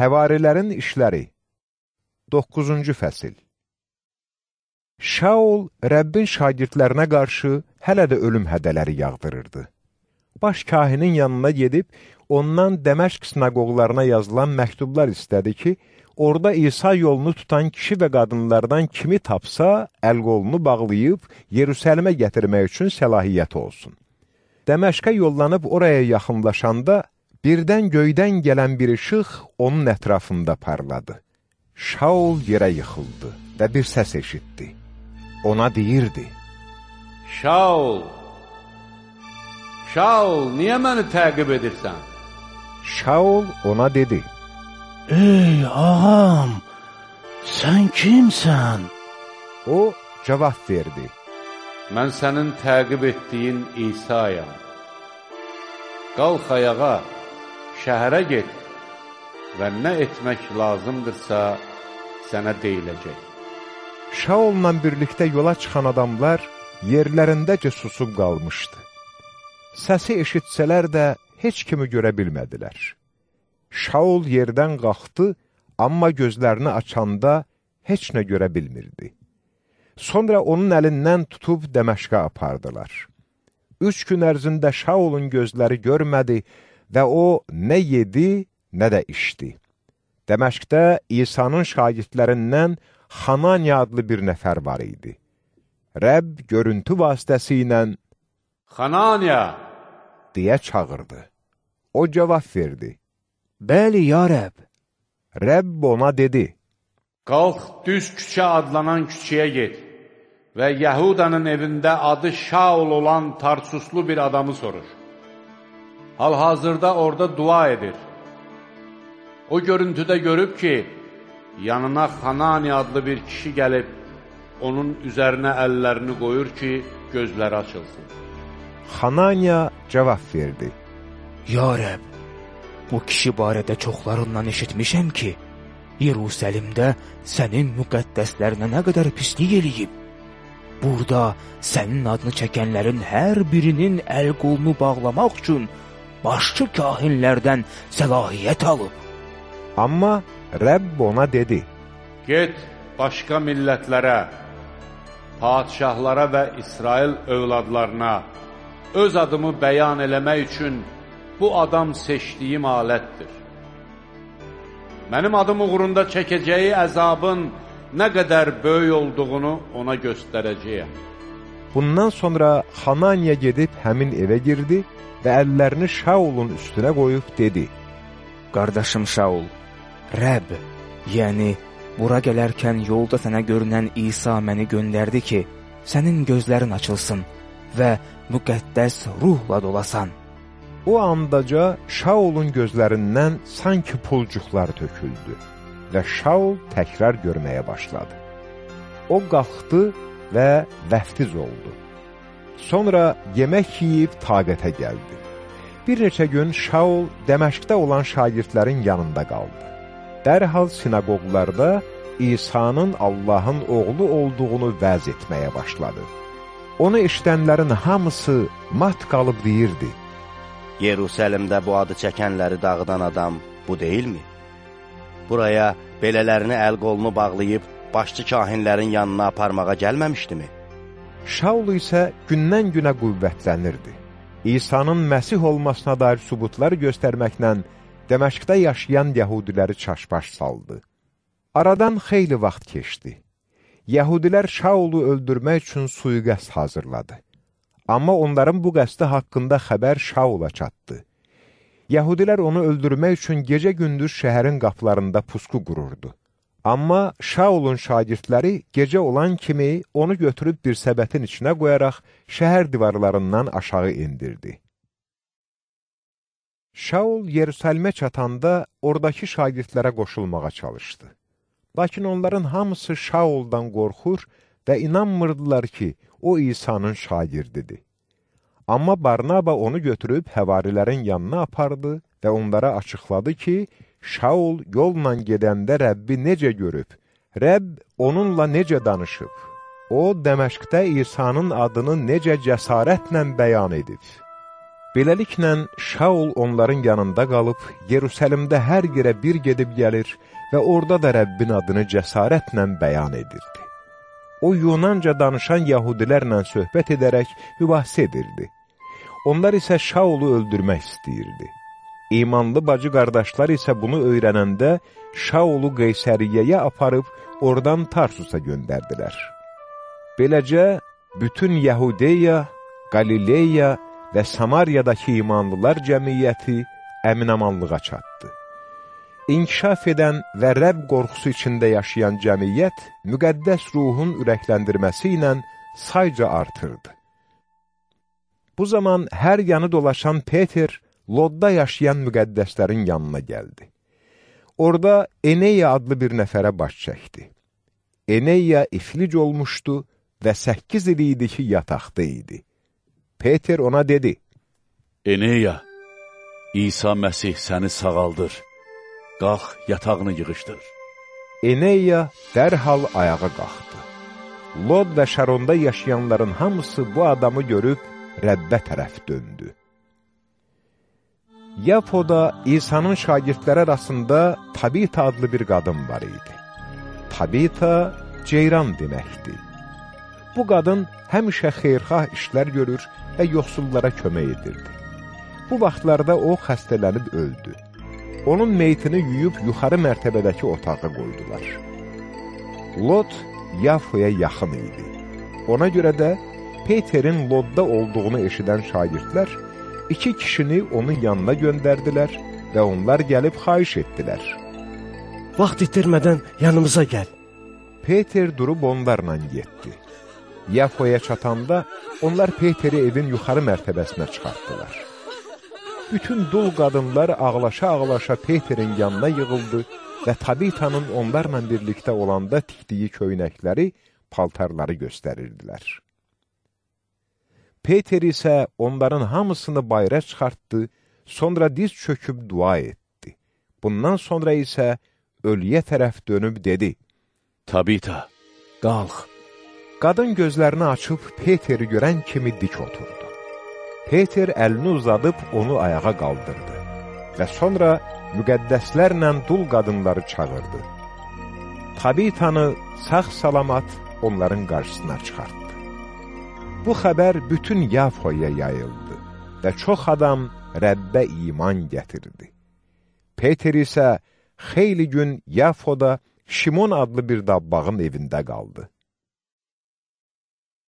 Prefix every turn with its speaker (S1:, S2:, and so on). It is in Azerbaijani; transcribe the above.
S1: Həvarilərin işləri 9-cu fəsil Şaul Rəbbin şagirdlərinə qarşı hələ də ölüm hədələri yağdırırdı. Baş kahinin yanına gedib, ondan Dəməşq sinagoglarına yazılan məktublar istədi ki, orada İsa yolunu tutan kişi və qadınlardan kimi tapsa, əl-qolunu bağlayıb, Yerusəlimə gətirmək üçün səlahiyyəti olsun. Dəməşqə yollanıb oraya yaxınlaşanda, birdən göydən gələn bir işıq onun ətrafında parladı. Şaul yerə yıxıldı və bir səs eşitdi ona deyirdi,
S2: Şaul, Şaul, niyə məni təqib edirsən?
S1: Şaul ona dedi,
S3: Ey ağam, sən kimsən?
S1: O cavab verdi,
S2: Mən sənin təqib etdiyin İsa'yam. Qalx ayağa, şəhərə get və nə etmək lazımdırsa sənə deyiləcək.
S1: Şaulla birlikdə yola çıxan adamlar yerlərindəcə susub qalmışdı. Səsi eşitsələr də heç kimi görə bilmədilər. Şaul yerdən qalxdı, amma gözlərini açanda heç nə görə bilmirdi. Sonra onun əlindən tutub Dəməşqə apardılar. Üç gün ərzində Şaulun gözləri görmədi və o nə yedi, nə də içdi. Dəməşqdə İsa'nın şagirdlərindən Xananiya adlı bir nəfər var idi. Rəbb görüntü vasitəsilə
S2: Xananiya,
S1: deyə çağırdı. O cavab verdi.
S3: Bəli, ya Rəbb.
S1: Rəbb ona dedi.
S2: qalx düz küçə adlanan küçəyə get və Yəhudanın evində adı Şaul olan Tarsuslu bir adamı sorur. Hal-hazırda orada dua edir. O görüntüdə görüb ki, yanına Xanani adlı bir kişi gəlib, onun üzərinə əllərini qoyur ki, gözləri açılsın.
S1: Xananiya cavab verdi.
S3: Ya Rəbb, bu kişi barədə çoxlarından eşitmişəm ki, Yerusəlimdə sənin müqəddəslərinə nə qədər pislik eləyib. Burada sənin adını çəkənlərin hər birinin əl-qolunu bağlamaq üçün başçı kahinlərdən səlahiyyət alıb.
S1: Amma Rəbb ona dedi.
S2: Get başqa millətlərə, padişahlara və İsrail övladlarına öz adımı bəyan eləmək üçün bu adam seçdiyim alətdir. Mənim adım uğrunda çəkəcəyi əzabın nə qədər böyük olduğunu ona göstərəcəyəm.
S1: Bundan sonra Xananiya gedib həmin evə girdi və əllərini Şaulun üstünə qoyub dedi.
S3: Qardaşım Şaul, Rəbb, yəni bura gələrkən yolda sənə görünən İsa məni göndərdi ki, sənin gözlərin açılsın və müqəddəs ruhla dolasan.
S1: O andaca Şaulun gözlərindən sanki pulcuqlar töküldü və Şaul təkrar görməyə başladı. O qalxdı və vəftiz oldu. Sonra yemək yiyib taqətə gəldi. Bir neçə gün Şaul Dəməşqdə olan şagirdlərin yanında qaldı. Dərhal sinagoglarda İsa'nın Allahın oğlu olduğunu vəz etməyə başladı. Onu eşidənlərin hamısı mat qalıb deyirdi.
S4: Yerusəlimdə bu adı çəkənləri dağıdan adam bu deyilmi? Buraya belələrini əl-qolunu bağlayıb başçı kahinlərin yanına aparmağa gəlməmişdimi?
S1: Şaul isə gündən-günə qüvvətlənirdi. İsa'nın Məsih olmasına dair sübutlar göstərməklə Dəməşqdə yaşayan yəhudiləri çaşbaş saldı. Aradan xeyli vaxt keçdi. Yəhudilər Şaulu öldürmək üçün suiqəst hazırladı. Amma onların bu qəsdi haqqında xəbər Şaula çatdı. Yəhudilər onu öldürmək üçün gecə-gündüz şəhərin qapılarında pusku qururdu. Amma Şaulun şagirdləri gecə olan kimi onu götürüb bir səbətin içinə qoyaraq şəhər divarlarından aşağı indirdi. Şaul Yerusəlimə çatanda oradakı şagirdlərə qoşulmağa çalışdı. Lakin onların hamısı Şauldan qorxur və inanmırdılar ki, o İsa'nın şagirdidir. Amma Barnaba onu götürüb həvarilərin yanına apardı və onlara açıqladı ki, Şaul yolla gedəndə Rəbbi necə görüb, Rəbb onunla necə danışıb, o Dəməşqdə İsa'nın adını necə cəsarətlə bəyan edib. Beləliklə, Şaul onların yanında qalıb, Yerusəlimdə hər yerə bir gedib gəlir və orada da Rəbbin adını cəsarətlə bəyan edirdi. O, Yunanca danışan yahudilərlə söhbət edərək mübahisə edirdi. Onlar isə Şaulu öldürmək istəyirdi. İmanlı bacı qardaşlar isə bunu öyrənəndə Şaulu Qeysəriyyəyə aparıb oradan Tarsusa göndərdilər. Beləcə, bütün Yahudiya, Qalileya və Samariyadakı imanlılar cəmiyyəti əminamanlığa çatdı. İnkişaf edən və Rəbb qorxusu içində yaşayan cəmiyyət müqəddəs ruhun ürəkləndirməsi ilə sayca artırdı. Bu zaman hər yanı dolaşan Peter, Lodda yaşayan müqəddəslərin yanına gəldi. Orada Eneya adlı bir nəfərə baş çəkdi. Eneya iflic olmuşdu və səkkiz il idi ki, yataqda idi. Peter ona dedi,
S5: Eneya, İsa Məsih səni sağaldır, qalx yatağını yığışdır.
S1: Eneya dərhal ayağa qalxdı. Lod və Şaronda yaşayanların hamısı bu adamı görüb Rəbbə tərəf döndü. Yafoda İsa'nın şagirdləri arasında Tabita adlı bir qadın var idi. Tabita ceyran deməkdir. Bu qadın həmişə xeyrxah işlər görür və yoxsullara kömək edirdi. Bu vaxtlarda o xəstələnib öldü. Onun meytini yuyub yuxarı mərtəbədəki otağa qoydular. Lot Yafoya yaxın idi. Ona görə də Peterin Lodda olduğunu eşidən şagirdlər iki kişini onun yanına göndərdilər və onlar gəlib xaiş etdilər.
S6: Vaxt itirmədən yanımıza gəl.
S1: Peter durub onlarla getdi. Yafoya çatanda onlar Peteri evin yuxarı mərtəbəsinə çıxartdılar. Bütün dul qadınlar ağlaşa-ağlaşa Peterin yanına yığıldı və Tabitanın onlarla birlikdə olanda tikdiyi köynəkləri, paltarları göstərirdilər. Peter isə onların hamısını bayra çıxartdı, sonra diz çöküb dua etdi. Bundan sonra isə ölüyə tərəf dönüb dedi,
S5: Tabita, qalx.
S1: Qadın gözlərini açıb Peteri görən kimi dik oturdu. Peter əlini uzadıb onu ayağa qaldırdı və sonra müqəddəslərlə dul qadınları çağırdı. Tabitanı sağ-salamat onların qarşısına çıxartdı. Bu xəbər bütün Yafoya yayıldı və çox adam Rəbbə iman gətirdi. Peter isə xeyli gün Yafoda Şimon adlı bir dabbağın evində qaldı.